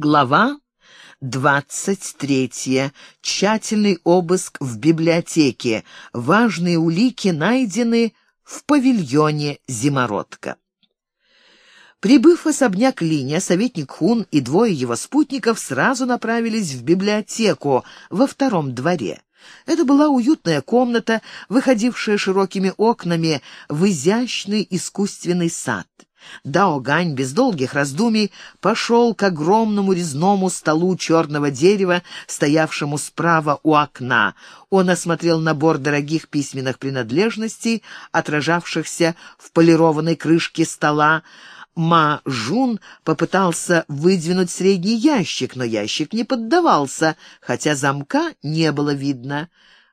Глава двадцать третья. Тщательный обыск в библиотеке. Важные улики найдены в павильоне «Зимородка». Прибыв в особняк Линя, советник Хун и двое его спутников сразу направились в библиотеку во втором дворе. Это была уютная комната, выходившая широкими окнами в изящный искусственный сад. Дао Гань без долгих раздумий пошел к огромному резному столу черного дерева, стоявшему справа у окна. Он осмотрел набор дорогих письменных принадлежностей, отражавшихся в полированной крышке стола. Ма Жун попытался выдвинуть средний ящик, но ящик не поддавался, хотя замка не было видно.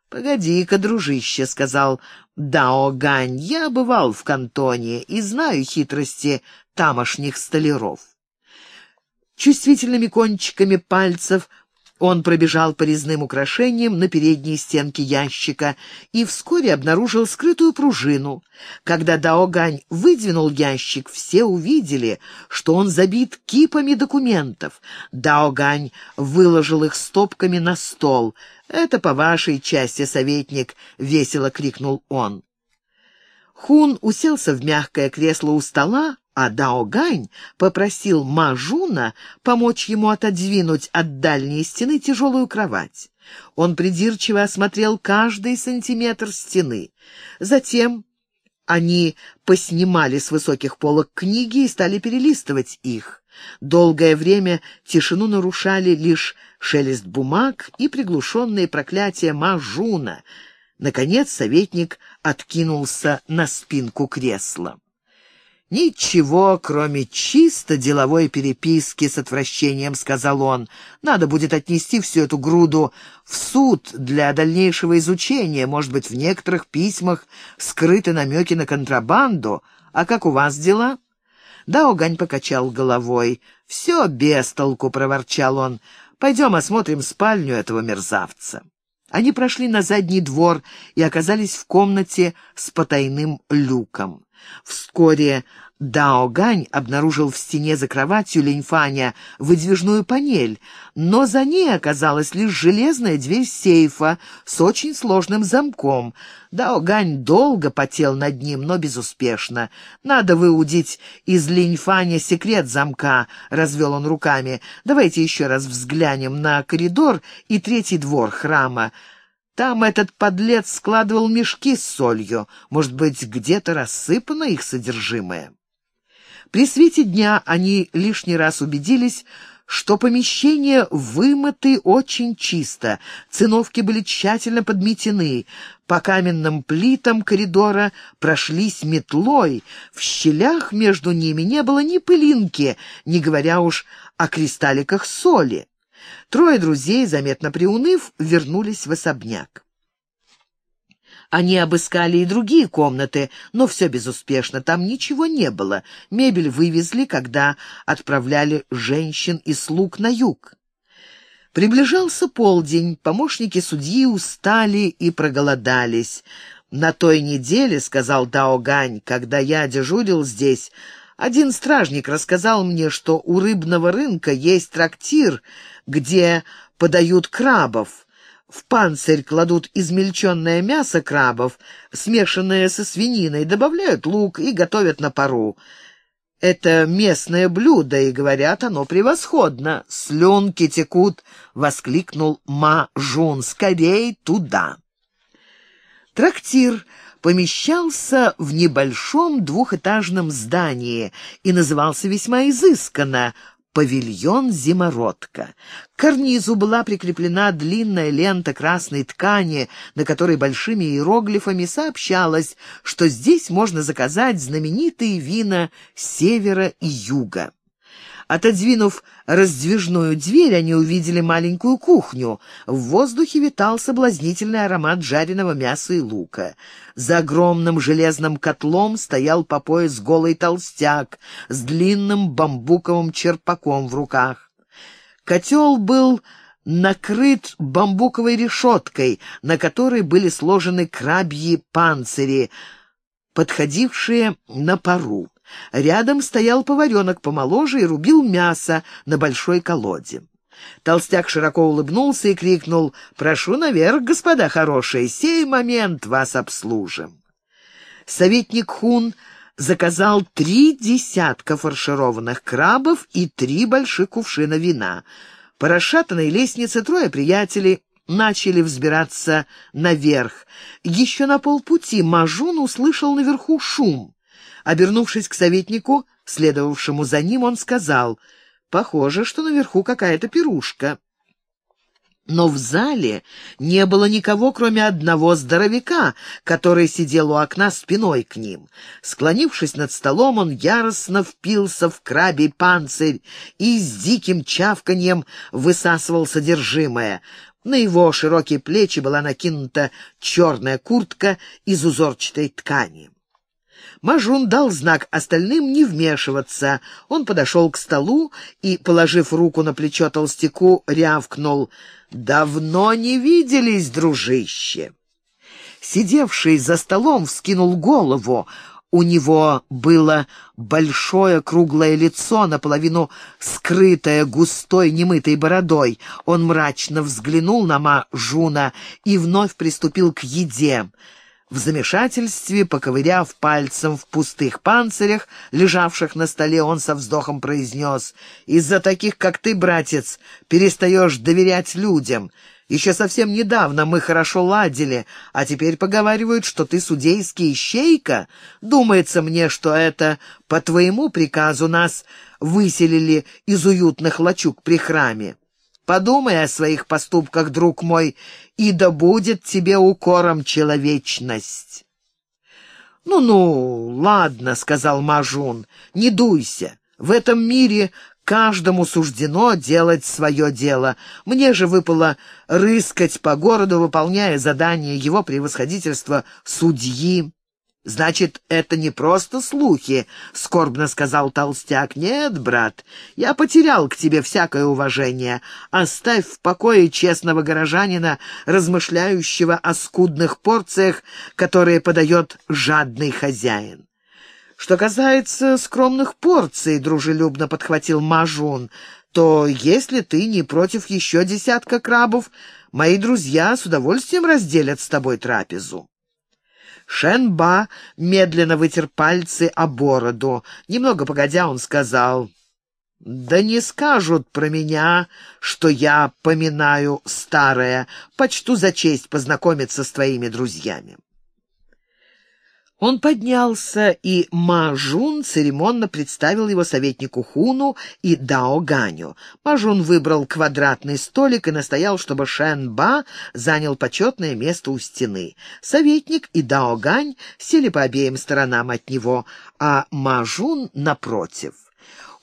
«Погоди-ка, дружище», — сказал Дао Гань, — «я бывал в кантоне и знаю хитрости тамошних столяров». Чувствительными кончиками пальцев он пробежал по резным украшениям на передней стенке ящика и вскоре обнаружил скрытую пружину. Когда Даогань выдвинул ящик, все увидели, что он забит кипами документов. Даогань выложил их стопками на стол. «Это по вашей части, советник», — весело крикнул он. Хун уселся в мягкое кресло у стола, а Дао Гань попросил Мажуна помочь ему отодвинуть от дальней стены тяжелую кровать. Он придирчиво осмотрел каждый сантиметр стены. Затем они поснимали с высоких полок книги и стали перелистывать их. Долгое время тишину нарушали лишь шелест бумаг и приглушенные проклятия Мажуна. Наконец советник откинулся на спинку кресла. «Ничего, кроме чисто деловой переписки с отвращением», — сказал он. «Надо будет отнести всю эту груду в суд для дальнейшего изучения. Может быть, в некоторых письмах скрыты намеки на контрабанду. А как у вас дела?» Да, Огань покачал головой. «Все без толку», — проворчал он. «Пойдем осмотрим спальню этого мерзавца». Они прошли на задний двор и оказались в комнате с потайным люком. Вскоре Дао Гань обнаружил в стене за кроватью Линьфаня выдвижную панель, но за ней оказалась лишь железная дверь сейфа с очень сложным замком. Дао Гань долго потел над ним, но безуспешно. «Надо выудить из Линьфаня секрет замка», — развел он руками. «Давайте еще раз взглянем на коридор и третий двор храма». Там этот подлец складывал мешки с солью. Может быть, где-то рассыпано их содержимое. При свете дня они лишний раз убедились, что помещения вымыты очень чисто, циновки были тщательно подметены, по каменным плитам коридора прошлись метлой, в щелях между ними не было ни пылинки, не говоря уж о кристалликах соли. Трое друзей, заметно приуныв, вернулись в особняк. Они обыскали и другие комнаты, но все безуспешно, там ничего не было. Мебель вывезли, когда отправляли женщин и слуг на юг. Приближался полдень, помощники судьи устали и проголодались. «На той неделе, — сказал Дао Гань, — когда я дежурил здесь, один стражник рассказал мне, что у рыбного рынка есть трактир, где подают крабов. В панцирь кладут измельченное мясо крабов, смешанное со свининой, добавляют лук и готовят на пару. Это местное блюдо, и, говорят, оно превосходно. «Слюнки текут!» — воскликнул Ма-Жун. «Скорей туда!» Трактир помещался в небольшом двухэтажном здании и назывался весьма изысканно павильон «Зимородка». К карнизу была прикреплена длинная лента красной ткани, на которой большими иероглифами сообщалось, что здесь можно заказать знаменитые вина севера и юга. Отодвинув раздвижную дверь, они увидели маленькую кухню. В воздухе витал соблазнительный аромат жареного мяса и лука. За огромным железным котлом стоял по пояс голый толстяк с длинным бамбуковым черпаком в руках. Котел был накрыт бамбуковой решеткой, на которой были сложены крабьи панцири, подходившие на пару. Рядом стоял поваренок помоложе и рубил мясо на большой колоде. Толстяк широко улыбнулся и крикнул «Прошу наверх, господа хорошие, сей момент вас обслужим». Советник Хун заказал три десятка фаршированных крабов и три больших кувшина вина. По расшатанной лестнице трое приятелей начали взбираться наверх. Еще на полпути Мажун услышал наверху шум. Обернувшись к советнику, следовавшему за ним, он сказал, «Похоже, что наверху какая-то пирушка». Но в зале не было никого, кроме одного здоровяка, который сидел у окна спиной к ним. Склонившись над столом, он яростно впился в крабий панцирь и с диким чавканьем высасывал содержимое. На его широкие плечи была накинута черная куртка из узорчатой ткани. Мажун дал знак остальным не вмешиваться. Он подошел к столу и, положив руку на плечо толстяку, рявкнул «Давно не виделись, дружище!» Сидевший за столом вскинул голову. У него было большое круглое лицо, наполовину скрытое густой немытой бородой. Он мрачно взглянул на Мажуна и вновь приступил к еде. В замешательстве, поковыряв пальцем в пустых панцирях, лежавших на столе, он со вздохом произнес, «Из-за таких, как ты, братец, перестаешь доверять людям. Еще совсем недавно мы хорошо ладили, а теперь поговаривают, что ты судейский ищейка. Думается мне, что это по твоему приказу нас выселили из уютных лачуг при храме. Подумай о своих поступках, друг мой, и да будет тебе укором человечность. «Ну-ну, ладно», — сказал Мажун, — «не дуйся. В этом мире каждому суждено делать свое дело. Мне же выпало рыскать по городу, выполняя задание его превосходительства судьи. «Значит, это не просто слухи», — скорбно сказал толстяк. «Нет, брат, я потерял к тебе всякое уважение. Оставь в покое честного горожанина, размышляющего о скудных порциях, которые подает жадный хозяин». «Что касается скромных порций», — дружелюбно подхватил Мажун, «то если ты не против еще десятка крабов, мои друзья с удовольствием разделят с тобой трапезу». Шенба медленно вытер пальцы о бороду. Немного погодя он сказал, «Да не скажут про меня, что я поминаю старое. Почту за честь познакомиться с твоими друзьями». Он поднялся, и Мажун церемонно представил его советнику Хуну и Дао Ганю. Мажун выбрал квадратный столик и настоял, чтобы Шэн Ба занял почетное место у стены. Советник и Дао Гань сели по обеим сторонам от него, а Мажун напротив.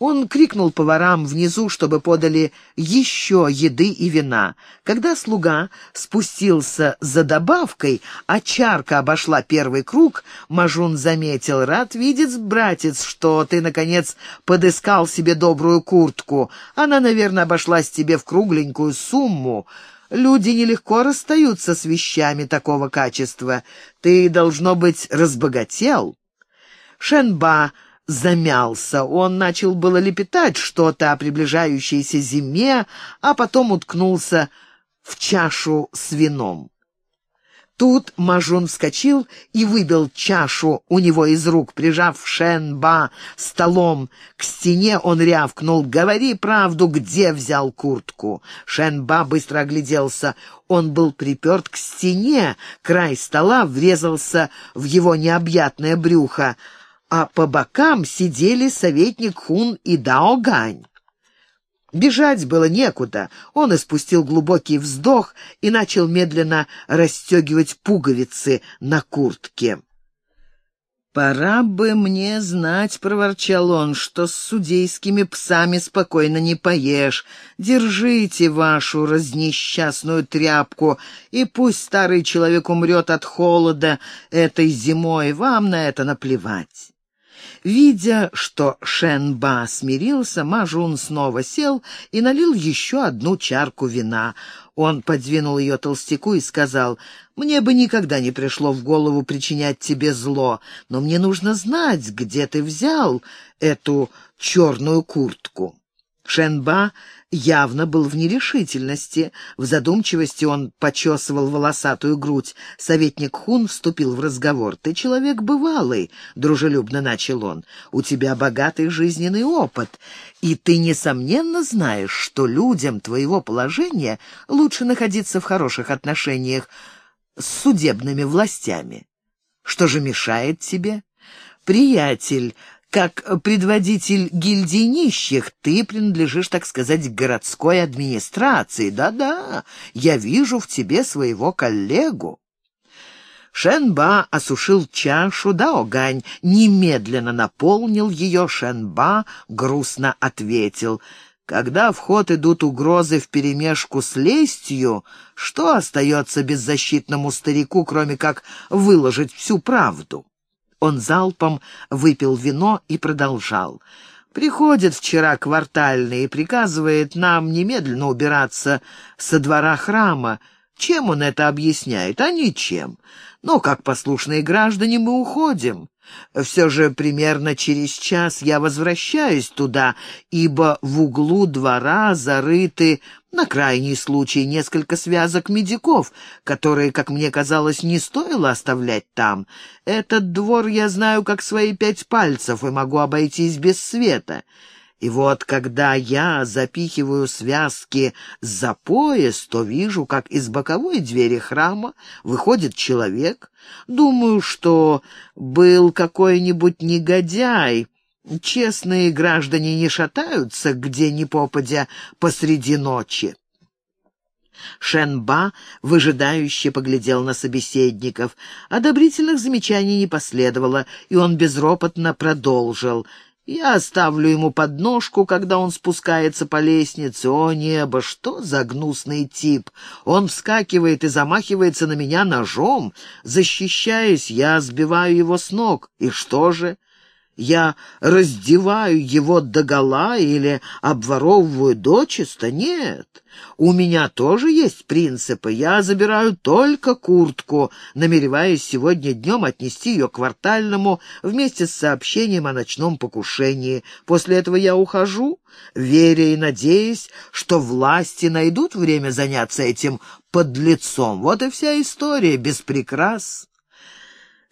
Он крикнул поварам внизу, чтобы подали еще еды и вина. Когда слуга спустился за добавкой, а чарка обошла первый круг, Мажун заметил, «Рад видеть, братец, что ты, наконец, подыскал себе добрую куртку. Она, наверное, обошлась тебе в кругленькую сумму». Люди нелегко расстаются с вещами такого качества. Ты, должно быть, разбогател. Шенба замялся. Он начал было лепетать что-то о приближающейся зиме, а потом уткнулся в чашу с вином. Тут Мажун вскочил и выбил чашу у него из рук, прижав Шенба столом к стене, он рявкнул «Говори правду, где взял куртку?» Шенба быстро огляделся. Он был приперт к стене, край стола врезался в его необъятное брюхо а по бокам сидели советник Хун и Даогань. Бежать было некуда. Он испустил глубокий вздох и начал медленно расстегивать пуговицы на куртке. «Пора бы мне знать», — проворчал он, — «что с судейскими псами спокойно не поешь. Держите вашу разнесчастную тряпку, и пусть старый человек умрет от холода этой зимой, вам на это наплевать». Видя, что Шенба смирился, Мажун снова сел и налил еще одну чарку вина. Он подвинул ее толстяку и сказал, «Мне бы никогда не пришло в голову причинять тебе зло, но мне нужно знать, где ты взял эту черную куртку». Шенба явно был в нерешительности. В задумчивости он почесывал волосатую грудь. Советник Хун вступил в разговор. «Ты человек бывалый», — дружелюбно начал он. «У тебя богатый жизненный опыт, и ты, несомненно, знаешь, что людям твоего положения лучше находиться в хороших отношениях с судебными властями. Что же мешает тебе?» «Приятель, как предводитель гильдии нищих, ты принадлежишь, так сказать, городской администрации. Да-да, я вижу в тебе своего коллегу. Шенба осушил чашу, да Огань немедленно наполнил ее. Шенба грустно ответил. Когда в ход идут угрозы вперемешку с лестью, что остается беззащитному старику, кроме как выложить всю правду? Он залпом выпил вино и продолжал. «Приходит вчера квартальный и приказывает нам немедленно убираться со двора храма. Чем он это объясняет? А ничем. Но, как послушные граждане, мы уходим. Все же примерно через час я возвращаюсь туда, ибо в углу двора зарыты, на крайний случай, несколько связок медиков, которые, как мне казалось, не стоило оставлять там. Этот двор я знаю как свои пять пальцев и могу обойтись без света. И вот, когда я запихиваю связки за пояс, то вижу, как из боковой двери храма выходит человек. Думаю, что был какой-нибудь негодяй. Честные граждане не шатаются, где ни попадя, посреди ночи. Шенба выжидающе поглядел на собеседников. Одобрительных замечаний не последовало, и он безропотно продолжил — я оставлю ему подножку, когда он спускается по лестнице. О, небо, что за гнусный тип! Он вскакивает и замахивается на меня ножом. Защищаясь, я сбиваю его с ног. И что же? Я раздеваю его догола или обворовываю дочисто? Нет. У меня тоже есть принципы. Я забираю только куртку, намереваясь сегодня днем отнести ее квартальному вместе с сообщением о ночном покушении. После этого я ухожу, веря и надеясь, что власти найдут время заняться этим подлецом. Вот и вся история без прикрас.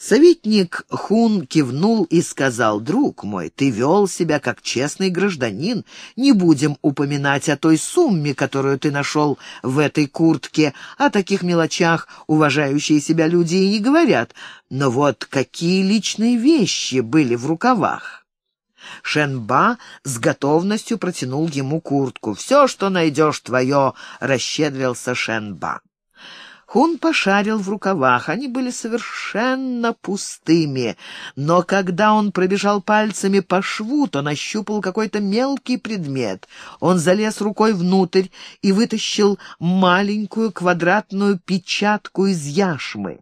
Советник Хун кивнул и сказал, «Друг мой, ты вел себя как честный гражданин. Не будем упоминать о той сумме, которую ты нашел в этой куртке. О таких мелочах уважающие себя люди и не говорят. Но вот какие личные вещи были в рукавах?» Шенба с готовностью протянул ему куртку. «Все, что найдешь, твое», — расщедрился Шенба. Хун пошарил в рукавах, они были совершенно пустыми, но когда он пробежал пальцами по шву, то нащупал какой-то мелкий предмет. Он залез рукой внутрь и вытащил маленькую квадратную печатку из яшмы.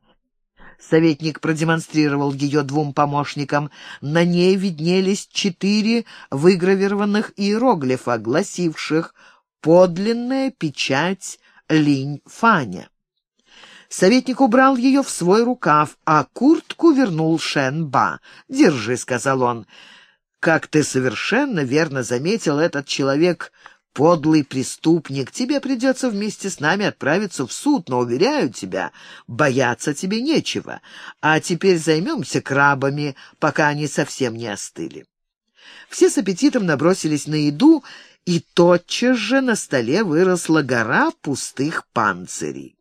Советник продемонстрировал ее двум помощникам. На ней виднелись четыре выгравированных иероглифа, гласивших «Подлинная печать Линь-Фаня». Советник убрал ее в свой рукав, а куртку вернул Шен-Ба. «Держи», — сказал он. «Как ты совершенно верно заметил, этот человек — подлый преступник. Тебе придется вместе с нами отправиться в суд, но, уверяю тебя, бояться тебе нечего. А теперь займемся крабами, пока они совсем не остыли». Все с аппетитом набросились на еду, и тотчас же на столе выросла гора пустых панцирей.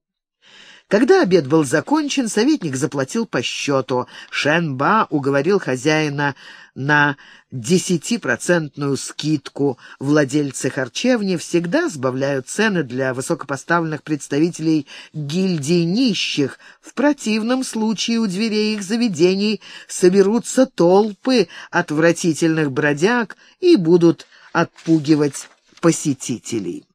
Когда обед был закончен, советник заплатил по счету. Шенба уговорил хозяина на десятипроцентную скидку. Владельцы харчевни всегда сбавляют цены для высокопоставленных представителей гильдии нищих. В противном случае у дверей их заведений соберутся толпы отвратительных бродяг и будут отпугивать посетителей.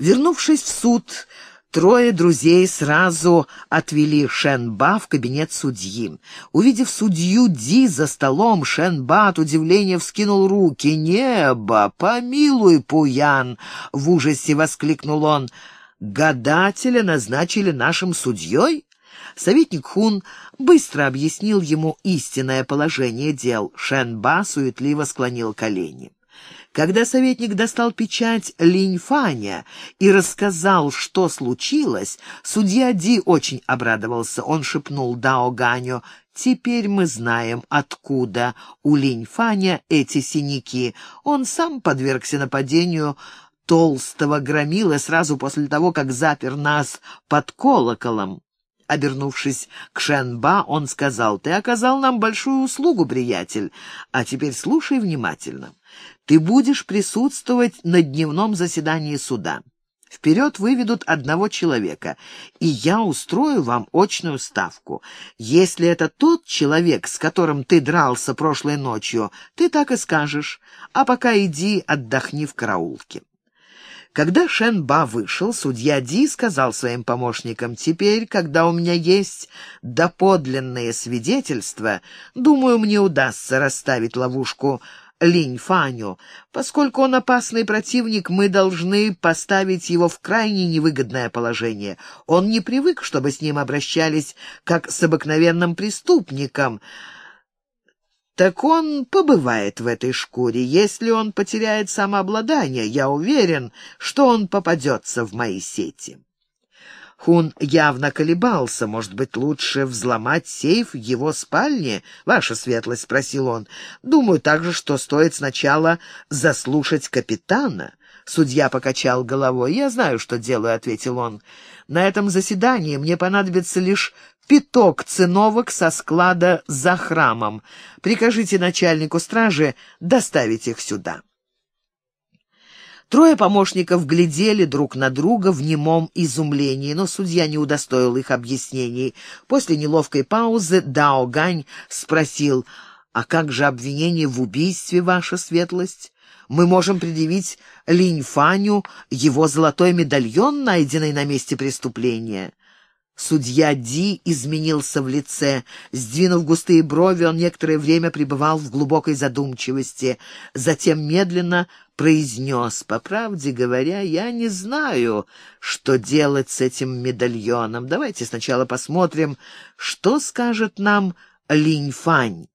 Вернувшись в суд, Трое друзей сразу отвели Шенба в кабинет судьи. Увидев судью Ди за столом, Шенба от удивления вскинул руки. «Небо! Помилуй, Пуян!» — в ужасе воскликнул он. «Гадателя назначили нашим судьей?» Советник Хун быстро объяснил ему истинное положение дел. Шенба суетливо склонил колени. Когда советник достал печать Линьфаня и рассказал, что случилось, судья Ди очень обрадовался. Он шепнул Дао Ганю, «Теперь мы знаем, откуда у Линьфаня эти синяки. Он сам подвергся нападению толстого громилы сразу после того, как запер нас под колоколом. Обернувшись к Шенба, он сказал, «Ты оказал нам большую услугу, приятель, а теперь слушай внимательно. Ты будешь присутствовать на дневном заседании суда. Вперед выведут одного человека, и я устрою вам очную ставку. Если это тот человек, с которым ты дрался прошлой ночью, ты так и скажешь, а пока иди отдохни в караулке». Когда Шенба вышел, судья Ди сказал своим помощникам, «Теперь, когда у меня есть доподлинные свидетельства, думаю, мне удастся расставить ловушку Линь Фаню. Поскольку он опасный противник, мы должны поставить его в крайне невыгодное положение. Он не привык, чтобы с ним обращались как с обыкновенным преступником». Так он побывает в этой шкуре. Если он потеряет самообладание, я уверен, что он попадется в мои сети. Хун явно колебался. Может быть, лучше взломать сейф в его спальне? Ваша светлость, — спросил он. Думаю также, что стоит сначала заслушать капитана. Судья покачал головой. «Я знаю, что делаю», — ответил он. «На этом заседании мне понадобится лишь пяток циновок со склада за храмом. Прикажите начальнику стражи доставить их сюда». Трое помощников глядели друг на друга в немом изумлении, но судья не удостоил их объяснений. После неловкой паузы Дао Гань спросил, «А как же обвинение в убийстве, ваша светлость?» Мы можем предъявить Линь Фаню его золотой медальон, найденный на месте преступления. Судья Ди изменился в лице. Сдвинув густые брови, он некоторое время пребывал в глубокой задумчивости. Затем медленно произнес, «По правде говоря, я не знаю, что делать с этим медальоном. Давайте сначала посмотрим, что скажет нам Линь Фань».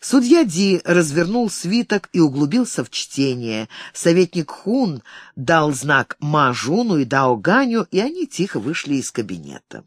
Судья Ди развернул свиток и углубился в чтение. Советник Хун дал знак Мажуну и Даоганю, и они тихо вышли из кабинета.